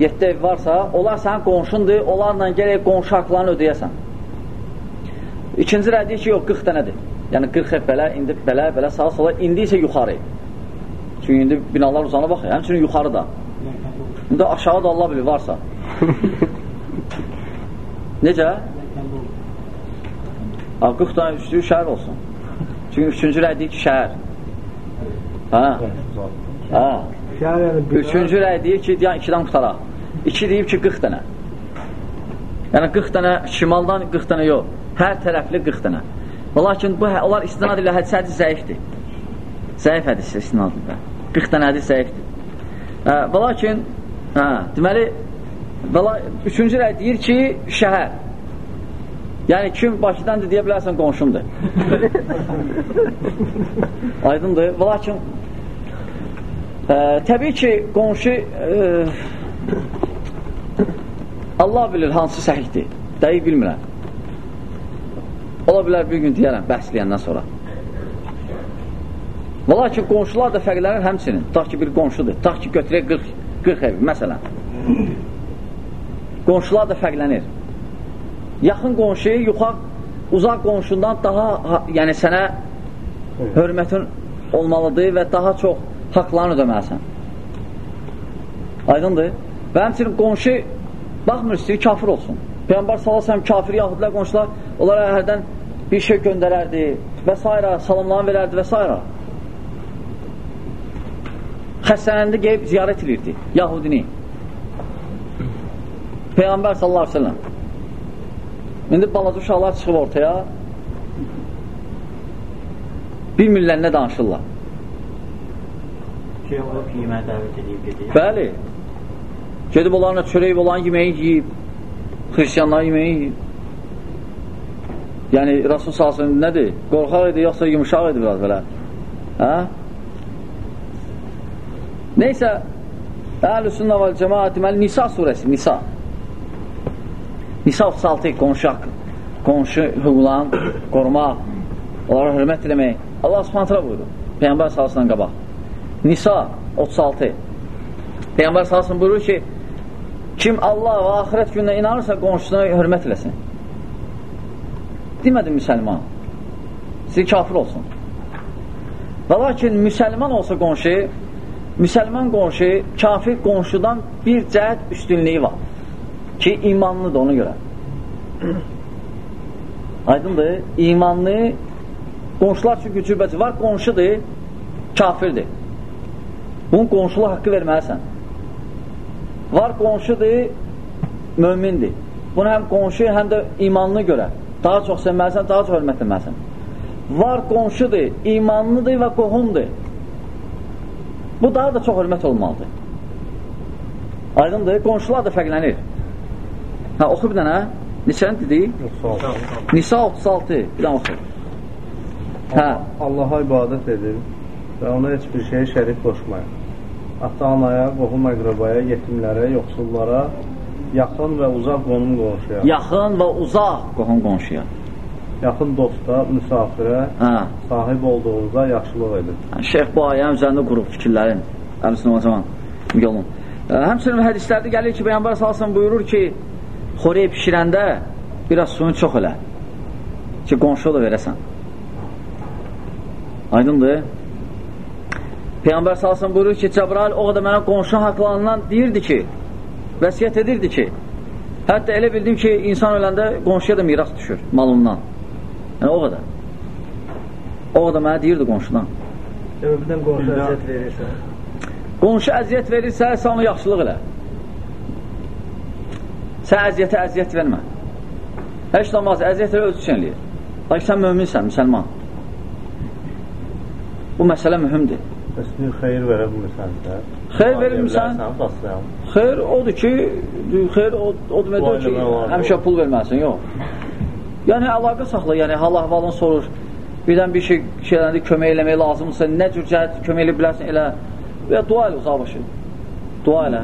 7 ev varsa, onlar sənin qonşundur, onlarla gələk qonşu haqlarını ödəyəsən. İkinci rəy deyir ki, yox, 40 dənədir. Yəni 40 ev belə, indi belə, belə sağa sola, indi isə yuxarı. Çünki indi binalar uzana baxır, həmçinin yuxarı da. İndi aşağı da Allah bilir, varsa. Necə? A, 40 dənə üstü şəhər olsun. Çünki üçüncü rəy deyir ki, şəhər. Hə? Hə? Üçüncü rəy deyir ki, deyən ikidən qutaraq. İki deyib ki, 40 dənə. Yəni 40 dənə şimaldan 40 dənə yox. Hər tərəfli 40 dənə. Lakin bu hə, onlar istinad ilə hədis hədis zəifdir. Zəif hədis istinad ilə. 40 dənə hədis zəifdir. Hə, və lakin hə, deməli və la, üçüncü rəy deyir ki, şəhər. Yəni kim Bakıdandır deyə bilərsən qonşumdur. Aydındır. Lakin ə, təbii ki, qonşu ə, Allah bilir hansı səhihdir. Dəqiq bilmirəm. Ola bilər bir gün deyərəm, bəhsləyəndən sonra. Və lakin qonşular da fərqlənir həmçinin. Tutaq ki, bir qonşudur. Tutaq ki, götürək 40, 40 ev, məsələn. Qonşular da fərqlənir. Yaxın qonşu, yuxaq, uzaq qonşundan daha, yəni sənə hörmətin olmalıdır və daha çox haqlarını ödəməlisən. Aydındır? Və həmçinin qonşu baxmır istəyir, kafir olsun. Peyyambar salasəm kafir yahudilər qonşular onlara hərdən bir şey göndərərdi və s. salamlarını verərdi və s. Xəstələndi qeyb ziyarət edirdi yahudini. Peyğəmbər sallallahu aleyhi ve sellem İndi balaca uşaqlar çıxıb ortaya bilmirlər nə danışırlar. Şey olub yeməyə dəvət edib gedir. Bəli. Gedib onlarla çörək olan yeməyi yiyib, xristiyanlar yeməyi yiyib. Yəni, Rasul salsın nədir? Qorxaq idi, yoxsa yumuşaq idi biraz belə? Hə? Neysə, Əhl-i Sünnə və Cəmaat deməli, Nisa surəsi, Nisa. Nisa 36, qonşu haqqı, qonşu hüquqlarını qorumaq, onlara hörmət eləmək. Allah subhanətlə buyurur, Peyyambər salsından qabaq. Nisa 36. Peyyambər salsın buyurur ki, kim Allah və axirət gününə inanırsa, qonşusuna hörmət eləsin. Demədi müsəlman. Sizi kafir olsun. Və lakin müsəlman olsa qonşu, müsəlman qonşu, kafir qonşudan bir cəhət üstünlüyü var ki, imanlıdır ona görə. Aydındır, imanlı qonşular üçün gücübəci var, qonşudur, kafirdir. Bunun qonşuluq haqqı verməlisən. Var qonşudur, mömindir. Bunu həm qonşu, həm də imanlı görə daha çox sevməlisən, daha çox hörmət etməlisən. Var qonşudur, imanlıdır və qohumdur. Bu daha da çox hörmət olmalıdır. Aydındır, qonşular da fərqlənir. Hə, oxu bir dənə. Neçəni dedik? 36. Nisa 36. Bir dənə oxu. Hə. Allaha ibadət edin və ona heç bir şeyə şərik qoşmayın. Ata-anaya, qohum-əqrabaya, yetimlərə, yoxsullara, yaxın və uzaq qonum qonşuya, Yaxın və uzaq qohum qonşuya. yaxın dosta, müsafirə, Hə. sahib olduğunuzda yaxşılıq edin. Şeyx bu ayənin üzərində qurub fikirlərin. Əlisin o zaman yolun. Ə, həmçinin hədislərdə gəlir ki, Peyyambar salsın buyurur ki, xorey pişirəndə biraz suyunu çox elə ki, qonşuya da verəsən. Aydındır. Peyyambar salsın buyurur ki, Cəbrail o qədər mənə qonşu haqlarından deyirdi ki, vəsiyyət edirdi ki, hətta elə bildim ki, insan öləndə qonşuya da miras düşür malından. Yəni o qədər. O qədər mənə deyirdi qonşudan. Səbəbdən qonşu əziyyət verirsə. Qonşu əziyyət verirsə, sən ona yaxşılıq elə. Sən əziyyətə əziyyət vermə. Heç olmaz, əziyyət elə öz üçün eləyir. Lakin sən möminsən, müsəlman. Bu məsələ mühümdür. Bəs xeyir verə bilmirsənsə, Xeyr verirsən, Sən baslayam. Xeyr odur ki, xeyr o, o demək Dua ki, həmişə pul verməlisən, yox. Yəni, əlaqə saxla, yəni hal-ahvalını sorur. Birdən bir şey şeyləndə kömək eləmək lazımdırsa, nə cür cəhət kömək elə bilərsən, elə və dua elə uzaq başı. Dua elə.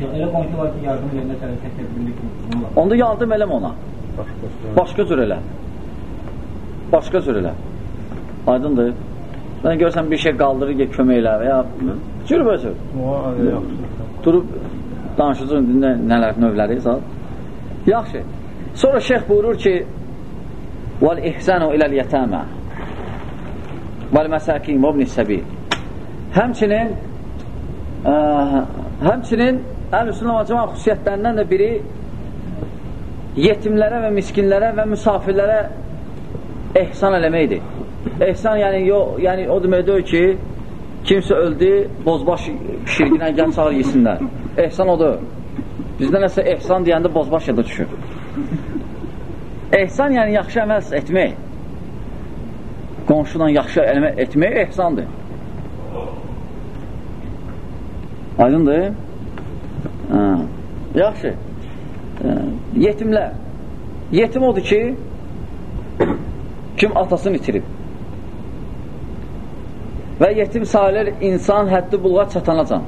Elə qonşu var ki, yardım təkrar bildik ki, Onda yardım eləmə ona. Başqa cür elə. Başqa cür elə. Aydındır. Mən görsən bir şey qaldırır, kömək elə və ya cürbəcür. O yaxşı. Durub danışıcın nə, nələr, növləri zat. Yaxşı. Sonra şeyx buyurur ki Vəl ihsanu iləl yətəmə Vəl məsakin və ibn səbil Həmçinin ə, həmçinin Əhl-i və Cəma xüsusiyyətlərindən də biri yetimlərə və miskinlərə və müsafirlərə ehsan eləməkdir. Ehsan yəni, yo, yəni o demək deyil ki, kimsə öldü, bozbaş şirginə gəl çağır yesinlər. Ehsan odur. Bizdə nəsə ehsan deyəndə bozbaş yada düşür. Ehsan yəni yaxşı əməl etmək. Qonşudan yaxşı əməl etmək ehsandır. Aydındır? Hə. Yaxşı. Hə. Yetimlər. Yetim odur ki, kim atasını itirib. Və yetim sayılır insan həddi buluğa çatanacan.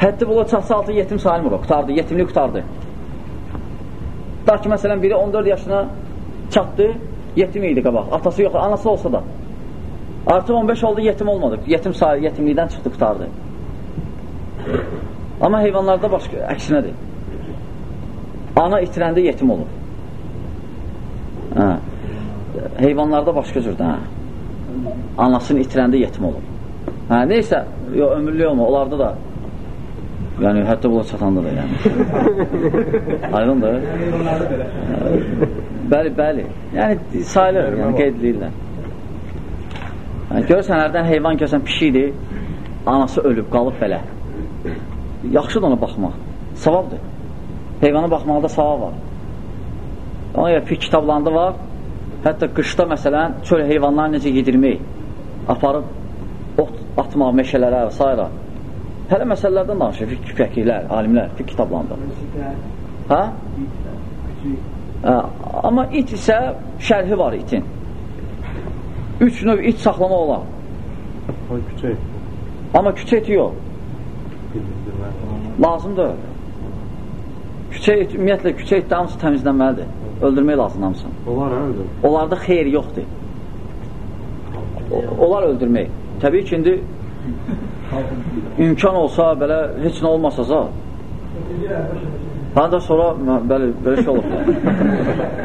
Həddi buluğa çatsa altı yetim sayılmır o, qutardı, yetimlik qutardı. Da ki, məsələn, biri 14 yaşına çatdı, yetim idi qabaq. Atası yox, anası olsa da. Artıq 15 oldu, yetim olmadı. Yetim sayı, yetimlikdən çıxdı, qutardı. Amma heyvanlarda başqa, əksinədir. Ana itirəndə yetim olur. Hə. Heyvanlarda başqa cürdə, hə. Anasını itirəndə yetim olur. Hə, neysə, yo, ömürlü olma, onlarda da yəni, hətta bula çatanda da, yəni. Aydındır? Bəli, bəli. Yəni, sayılır, yəni, qeyd edirlər. Yəni, görürsən, hərdən heyvan görsən, pişikdir, anası ölüb, qalıb belə. Yaxşıdır ona baxmaq. Savabdır. Heyvana baxmaqda savab var. Ona görə fiqh kitablarında var. Hətta qışda məsələn çöl heyvanları necə yedirmək, aparıb ot atmaq meşələrə və s. Hələ məsələlərdən danışır fiqh fəkihlər, alimlər, fiqh kitablarında. Hə? Ə, amma it isə şərhi var itin. Üç növ it saxlama olar. O küçək Amma küçə iti yox. Lazımdır. Küçə it, ümumiyyətlə küçə itdə hamısı təmizlənməlidir. Öldürmək lazımdır hamısını. Onlar hə öldür. Onlarda xeyir yoxdur. Onlar öldürmək. Təbii ki, indi imkan olsa, belə heç nə olmasa za, Hə da sonra bəli, belə şey olub.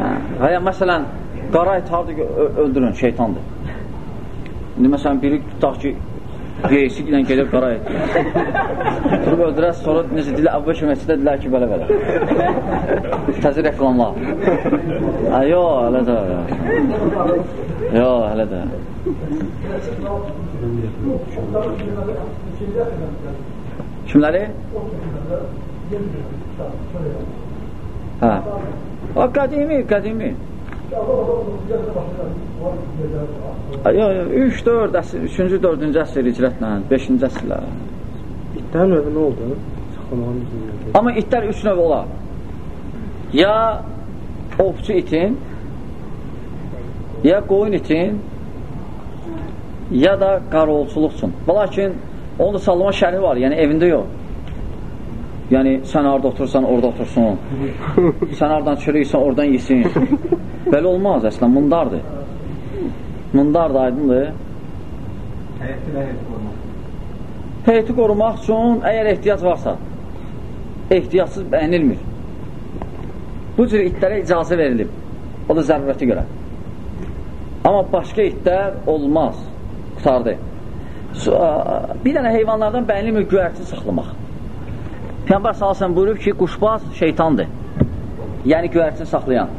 Hə, hə, məsələn, qara it ö- öldürün, şeytandır. İndi məsələn, biri tutaq ki, reisi ilə gedib qara it. Durub öldürər, sonra necə dilə, əvvəl köməkçidə dilər ki, belə belə. Təzir reklamlar. Hə, yox, hələ də. Yox, hələ də. Kimləri? Hə. O qədimi, qədimi. Yox, yox, 3, 4 əsr, 3-cü, 4-cü əsr icrətlə, 5-ci əsrlər. İtlərin növü nə oldu? Amma itlər üç növ olar. Ya ovçu itin, ya qoyun itin, ya da qarolçuluq üçün. Lakin onun da sallama şəri var, yəni evində yox. Yəni sən harada otursan, orada otursun. sən haradan çörəksən, oradan yesin. Belə olmaz əslən, mundardır. Mundardır, aydındır. Həyət qorumaq. Heyti qorumaq üçün əgər ehtiyac varsa, ehtiyacsız bəyənilmir. Bu cür itlərə icazə verilib. O da zərurəti görə. Amma başqa itlər olmaz. Qutardı. Bir dənə heyvanlardan bəyənilmir göyərti saxlamaq. Peyğəmbər sallallahu buyurub ki, quşbaz şeytandır. Yəni göyərtini saxlayan.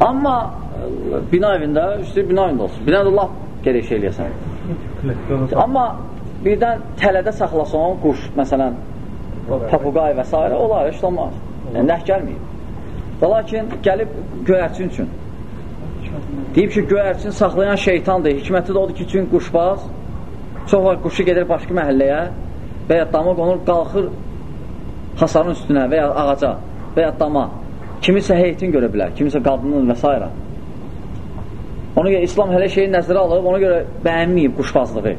Amma e, bina evində, üstü bina evində olsun. Evində laf gerək şey eləyəsən. Amma birdən tələdə saxlasan quş, məsələn, papuqay və s. olar, heç olmaz. Yəni, nəh gəlməyib. Və lakin gəlib göyərçin üçün. Deyib ki, göyərçin saxlayan şeytandır. Hikməti də odur ki, çünki quşbaz çox var quşu gedir başqa məhəlləyə və ya dama qonur, qalxır hasarın üstünə və ya ağaca və ya dama. Kimisə heytin görə bilər, kimisə qadının və s. Ona görə İslam hələ şeyi nəzərə alıb, ona görə bəyənməyib quşbazlığı.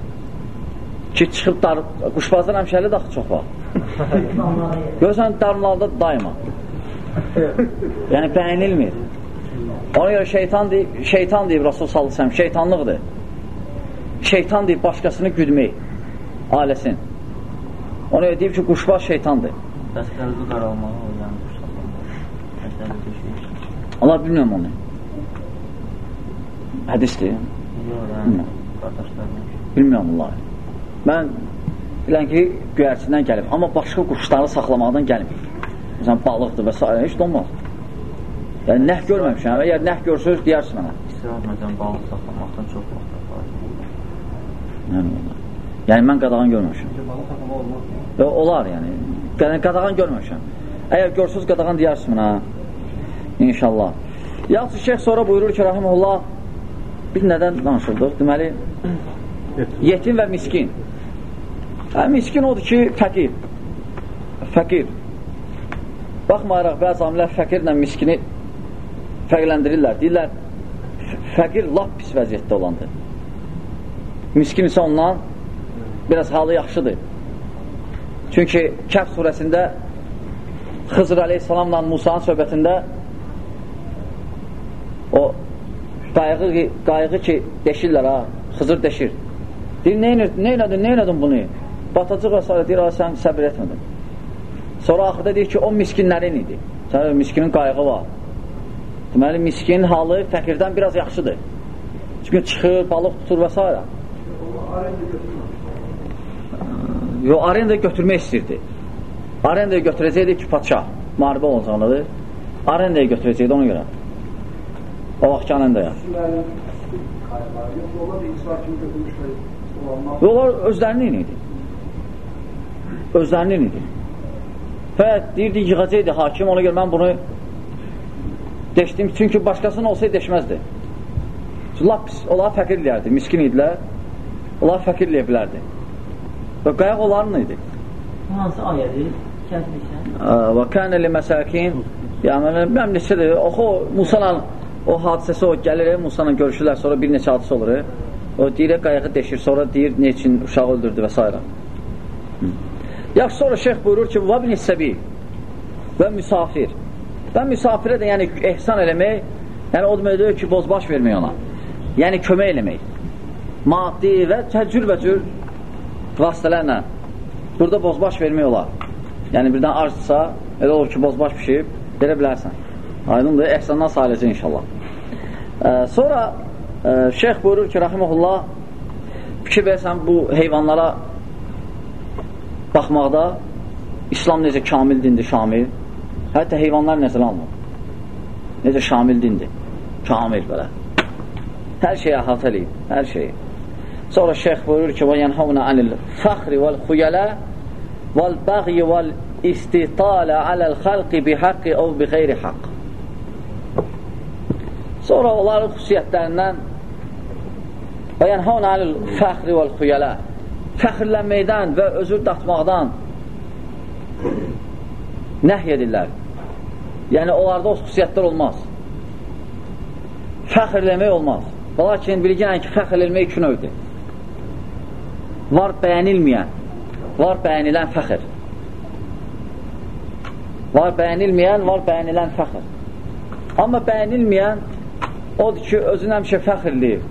Ki, çıxıb dar, quşbazlar həmşəli daxı çox var. Görürsən, darmalarda daima. yəni, bəyənilmir. Ona görə şeytan deyib, şeytan deyib Rasul sallırsam, şeytanlıqdır. Şeytan deyib başqasını güdmək, ailəsin. Ona deyib ki, quşbaz şeytandır. Bəs qəlbi qaralmağı o yəni düşür. Allah bilmirəm onu. Hədisdir. Yox, qardaşlarım. Bilmirəm Allah. Mən bilən ki, göyərçindən gəlib. Amma başqa quşları saxlamaqdan gəlmir. Məsələn, balıqdır və s. heç də olmaz. Yəni, nəh görməmişəm. Əgər nəh görsünüz, deyərsiniz mənə. İsraf məsələn balıq saxlamaqdan çox vaxt var. Yəni, yəni mən qadağan görməmişəm. Balıq saxlamaq olmaz. Və olar yəni. Qadağan görməmişəm. Əgər görsünüz, qadağan deyərsiniz mənə. İnşallah. Yaxşı, şeyh sonra buyurur ki, rahimullah, biz nədən danışıldıq? Deməli, yetim və miskin. Hə, miskin odur ki, fəqir. Fəqir. Baxmayaraq, bəzi amilər fəqirlə miskini fərqləndirirlər. Deyirlər, fəqir lap pis vəziyyətdə olandır. Miskin isə ondan biraz halı yaxşıdır. Çünki Kəf surəsində Xızır aleyhissalamla Musanın söhbətində o qayğı, qayğı ki deşirlər ha, Xızır deşir. Deyir, nə elədin, nə elədin bunu? Batacıq və s. deyir, sən səbir etmədin. Sonra axırda deyir ki, o miskinlərin idi. Sən miskinin qayğı var. Deməli, miskinin halı fəqirdən biraz yaxşıdır. Çünki çıxır, balıq tutur və s. Yox, arenda götürmək istəyirdi. Arendaya götürəcəkdi ki, patşah, müharibə olacaqlıdır. Arendaya götürəcəkdi ona görə. O vaxt arendaya. Və onlar özlərinin idi. Özlərinin idi. Və deyirdi, yığacaqdı hakim, ona görə mən bunu deşdim. Çünki başqasının olsaydı deşməzdi. Lap pis, onlar fəqir eləyərdi, miskin idilər. Onlar fəqir eləyə bilərdi. Və qayaq onların idi. Hansı ayədir? Və kənə li məsəkin Yəni, mən neçədir, oxu, Musa'la o hadisəsi o gəlir, Musa'la görüşürlər, sonra bir neçə hadisə olur. O deyir, qayığı deşir, sonra deyir, ne üçün uşağı öldürdü və s. Yaxşı, sonra şeyx buyurur ki, vabin hissəbi və müsafir. Və müsafirə də yəni ehsan eləmək, yəni o deməkdir ki, bozbaş vermək ona. Yəni kömək eləmək. Maddi və cür və cür vasitələrlə burada bozbaş vermək olar. Yəni birdən arzdırsa, elə olur ki, bozbaş pişib, verə bilərsən. Aydındır, ehsandan sayılacaq inşallah. Ə, sonra ə, şeyx buyurur ki, rahiməhullah, fikir versən bu heyvanlara baxmaqda İslam necə kamil dindir, şamil. Hətta heyvanlar nəzərə alınır. Necə şamil dindir, kamil belə. Hər şeyi əhatə eləyib, hər şeyi. Sonra şeyx buyurur ki, وَيَنْهَوْنَ عَنِ الْفَخْرِ وَالْخُيَلَى وَالْبَغْيِ وَالْاِسْتِطَالَ عَلَى الْخَلْقِ بِحَقِّ اَوْ بِغَيْرِ حَقِّ Sonra onların xüsusiyyətlərindən وَيَنْهَوْنَ عَنِ الْفَخْرِ وَالْخُيَلَى Fəxrlənməkdən və özür datmaqdan nəhy edirlər. Yəni, onlarda o xüsusiyyətlər olmaz. Fəxr eləmək olmaz. Lakin bilginən ki, fəxr eləmək iki növdür. Var bəyənilməyən, var bəyənilən fəxr. Var bəyənilməyən, var bəyənilən fəxr. Amma bəyənilməyən odur ki, özünə həmişə fəxr eləyir.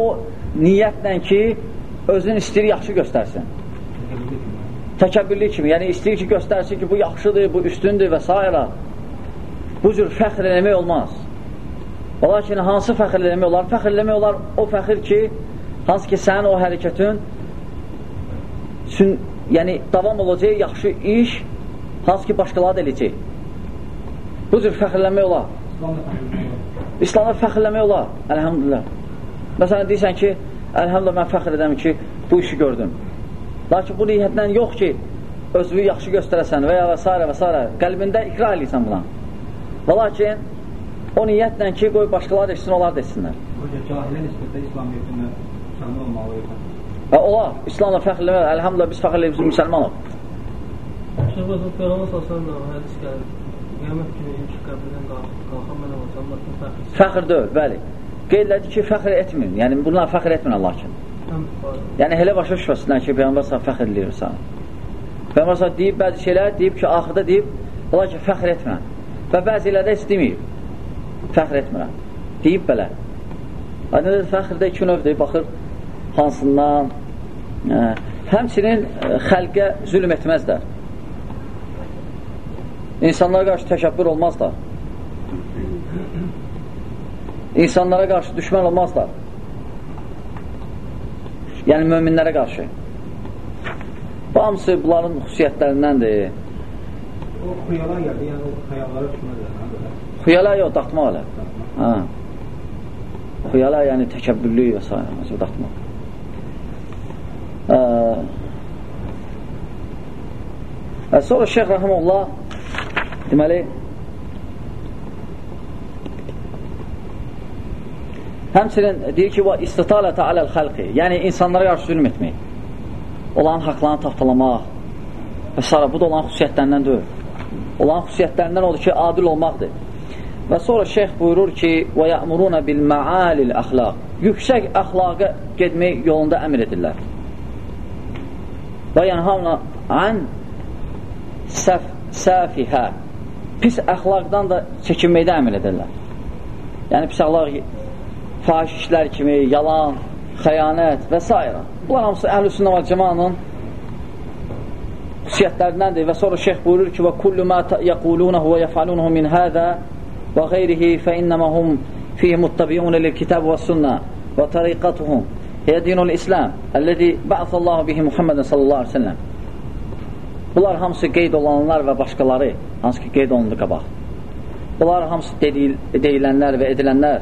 O niyyətlə ki, özün istəyir yaxşı göstərsin. Təkəbbürlü kimi, yəni istəyir ki, göstərsin ki, bu yaxşıdır, bu üstündür və s. Bu cür fəxr eləmək olmaz. Lakin hansı fəxr eləmək olar? Fəxr eləmək olar o fəxr ki, hansı ki, sənin o hərəkətin sün, yəni davam olacaq yaxşı iş, hansı ki, başqaları da eləyəcək. Bu cür fəxr eləmək olar. İslamda fəxr eləmək olar, əlhamdülillah. Məsələn, deyirsən ki, əlhamdülillah, mən fəxr edəm ki, bu işi gördüm. Lakin bu niyyətdən yox ki, özünü yaxşı göstərəsən və ya və s. və s. Qəlbində iqrar eləyirsən buna. Və lakin o niyyətlə ki, qoy başqalar etsin, onlar da etsinlər. Hocam, cahilə nisbətdə İslamiyyətində müsəlman olmalı Və olar, İslamla fəxr eləmək, əlhamdülillah biz fəxr eləyib müsəlmanıq. Şeyh Bəzən Peyğəmbər sallallahu hədis gəlir. Qiyamət günü ilk qəbirdən qalxan mən olacam, lakin fəxr. Fəxr deyil, bəli. Qeydlədi ki, fəxr etmin. Yəni bunlar fəxr etmin lakin. Yəni elə başa düşməsinlər ki, Peyğəmbər sallallahu fəxr eləyir sana. Peyğəmbər sallallahu deyib bəzi şeylər, deyib ki, axırda deyib, ola ki, fəxr etmə. Və bəzilərdə heç deməyib. Fəxr etmirəm. Deyib belə. Aydın fəxrdə iki növdür, baxır hansından. Ə, həmçinin ə, xəlqə zülm etməzlər. İnsanlara qarşı təkəbbür olmazlar. İnsanlara qarşı düşmən olmazlar. Yəni, möminlərə qarşı. Bu hamısı bunların xüsusiyyətlərindəndir. O xuyala gəldi, yəni o xəyallara düşməzlər. Xuyala yox, daxma elə. Hə. Xuyala yəni təkəbbürlük və s. daxma. Ə, sonra Şeyx Rəhəmullah deməli Həmçinin deyir ki, istitalətə aləl xəlqi, yəni insanlara qarşı zülm etmək, olan haqlarını tapdalamaq və s. Bu da olan xüsusiyyətlərindən deyil. Olan xüsusiyyətlərindən odur ki, adil olmaqdır. Və sonra şeyx buyurur ki, və yəmuruna bil məalil əxlaq, yüksək əxlaqa getmək yolunda əmr edirlər. Və yənhavna ən səf, səfihə, pis əxlaqdan da çəkinməkdə əmr edirlər. Yəni, pis əxlaq fahiş işlər kimi, yalan, xəyanət və s. Bunlar hamısı əhl-i sünnə və cəmanın xüsusiyyətlərindəndir və sonra şeyx buyurur ki, və kullu mə yəqulunəhu və yəfəlunuhu min hədə və qeyrihi fə innəmə hum fihi muttabiunə lil kitab və sünnə və tariqatuhum hiyə dinul İslam əlləzi bə'ətəllahu bihi Muhammedən sallallahu aleyhi ve sellem Bunlar hamısı qeyd olanlar və başqaları hansı ki qeyd olundu qabaq. Bunlar hamısı deyil, deyilənlər və edilənlər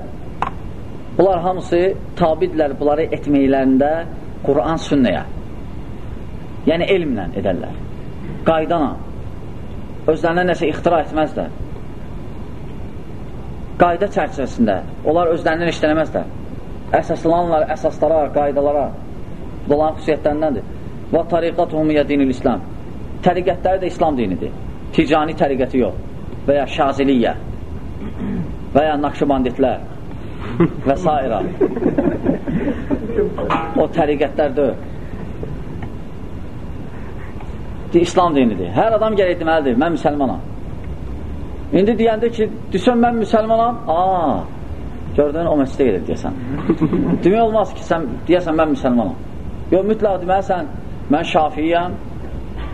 Bunlar hamısı tabidirlər bunları etməklərində Quran sünnəyə. Yəni elmlə edərlər. Qaydana. Özlərinə nəsə ixtira etməzlər. Qayda çərçivəsində. Onlar özlərindən işlənəməzlər. Əsaslanırlar əsaslara, qaydalara. Dolan xüsusiyyətlərindəndir. Və tariqatuhum ya dinil İslam. Təriqətləri də İslam dinidir. Ticani təriqəti yox. və ya şaziliyyə və ya nakşibanditlər və s. o təriqətlərdir. İslam dinidir. Hər adam gələk deməlidir, mən müsəlmanam. İndi deyəndə ki, düşən mən müsəlmanam, aa, gördün, o məsələ gedir, deyəsən. Demək olmaz ki, sən deyəsən, mən müsəlmanam. Yox, mütləq deməlisən, mən şafiyəm,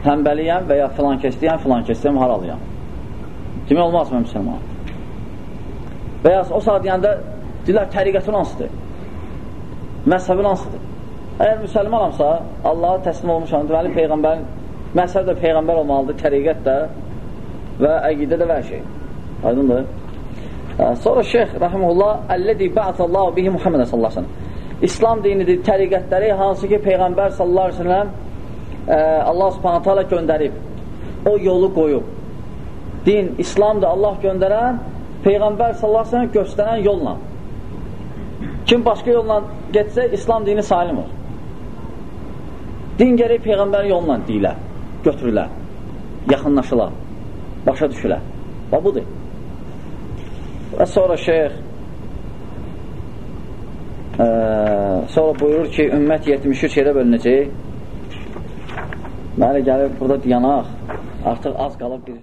həmbəliyəm və ya filan kəsliyəm, filan kəsliyəm, haralıyam. Demək olmaz, mən müsəlmanam. Və ya o saat deyəndə, deyirlər, təriqətin hansıdır? Məzhəbin hansıdır? Əgər müsəlmanamsa, Allaha təslim olmuşam, deməli, Peyğəmbərin, məzhəb də Peyğəmbər olmalıdır, təriqət də və əqidə də və şey. Aydındır? Sonra şeyx, rəhməlullah, əllədi bə'ətəllahu bihi Muhammedə sallallahu aleyhi ve sellem. İslam dinidir, təriqətləri hansı ki, Peyğəmbər sallallahu aleyhi ve sellem Allah subhanətə alə göndərib. O yolu qoyub. Din, İslamdır, Allah göndərən, Peyğəmbər sallallahu aleyhi ve sellem göstərən yolla. Kim başqa yolla getsə, İslam dini salimdir. Din gərək Peyğəmbərin yolla deyilə, götürülə, yaxınlaşıla, başa düşülə. Və budur. Və sonra şeyx ə, sonra buyurur ki, ümmət 73 yerə bölünəcək. Məli gəlib burada dayanaq, artıq az qalıb bir